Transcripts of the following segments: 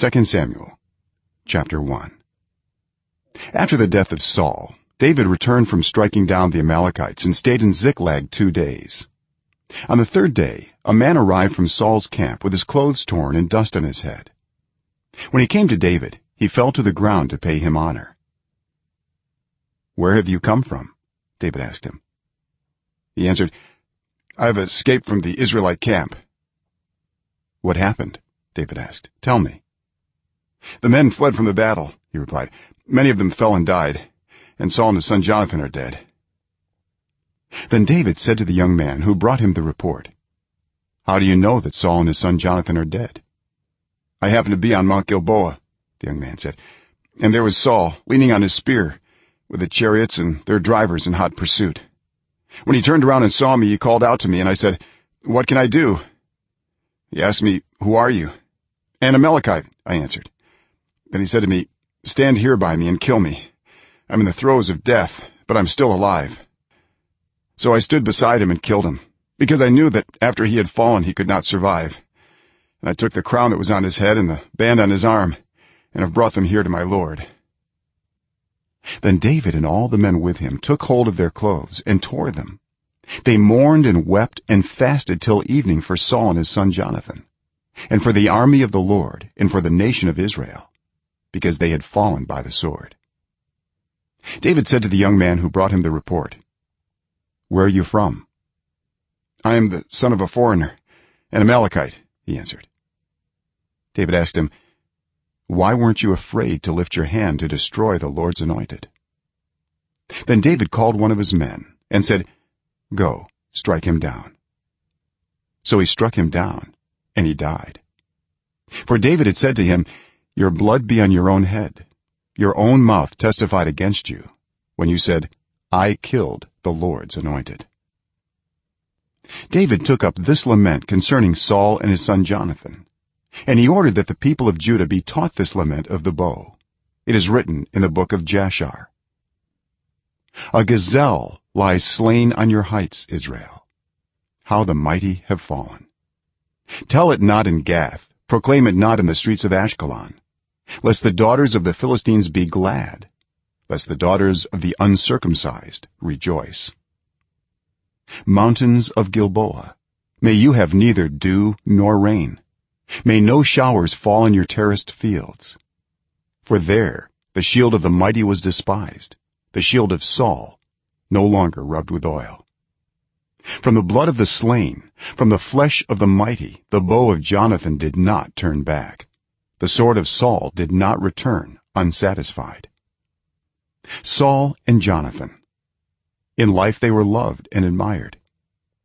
2 samuel chapter 1 after the death of saul david returned from striking down the amalekites and stayed in ziklag 2 days. On the third day a man arrived from saul's camp with his clothes torn and dust on his head. When he came to david he fell to the ground to pay him honor. Where have you come from? David asked him. He answered i have escaped from the israelite camp. What happened? David asked. Tell me the men fled from the battle he replied. Many of them fell and died and saul and his son jonathan are dead. Then david said to the young man who brought him the report how do you know that saul and his son jonathan are dead? I happened to be on mount gilboa the young man said. And there was saul leaning on his spear with the chariots and their drivers in hot pursuit. When he turned around and saw me he called out to me and i said what can i do he asked me who are you an amalekite i answered then he said to me stand here by me and kill me. I'm in the throes of death but i'm still alive. So i stood beside him and killed him because i knew that after he had fallen he could not survive. And i took the crown that was on his head and the band on his arm and have brought them here to my lord. Then david and all the men with him took hold of their clothes and tore them. They mourned and wept and fasted till evening for saul and his son jonathan and for the army of the lord and for the nation of israel because they had fallen by the sword. David said to the young man who brought him the report where are you from? I am the son of a foreigner an amalekite he answered. David asked him why weren't you afraid to lift your hand to destroy the lord's anointed? Then david called one of his men and said go strike him down. So he struck him down and he died. For david had said to him your blood be on your own head. Your own mouth testified against you when you said i killed the lord's anointed. David took up this lament concerning saul and his son jonathan and he ordered that the people of judah be taught this lament of the bow. It is written in the book of jashar. A gazelle lies slain on your heights israel. How the mighty have fallen. Tell it not in gath. Proclaim it not in the streets of ashkelon lest the daughters of the philistines be glad lest the daughters of the uncircumcised rejoice. Mountains of gilboa may you have neither dew nor rain. May no showers fall on your terraced fields. For there the shield of the mighty was despised. The shield of saul no longer rubbed with oil. From the blood of the slain from the flesh of the mighty the bow of jonathan did not turn back the sword of saul did not return unsatisfied. Saul and jonathan. In life they were loved and admired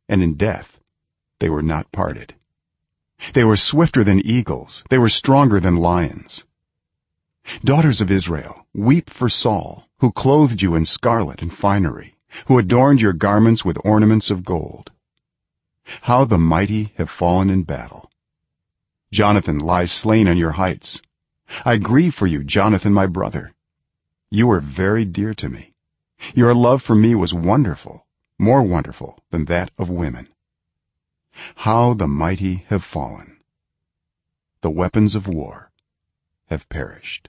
and in death they were not parted. They were swifter than eagles they were stronger than lions. Daughters of israel weep for saul who clothed you in scarlet and finery who adorned your garments with ornaments of gold. How the mighty have fallen in battle jonathan lies slain on your heights. I grieve for you jonathan my brother. You were very dear to me. Your love for me was wonderful more wonderful than that of women. How the mighty have fallen. The weapons of war have perished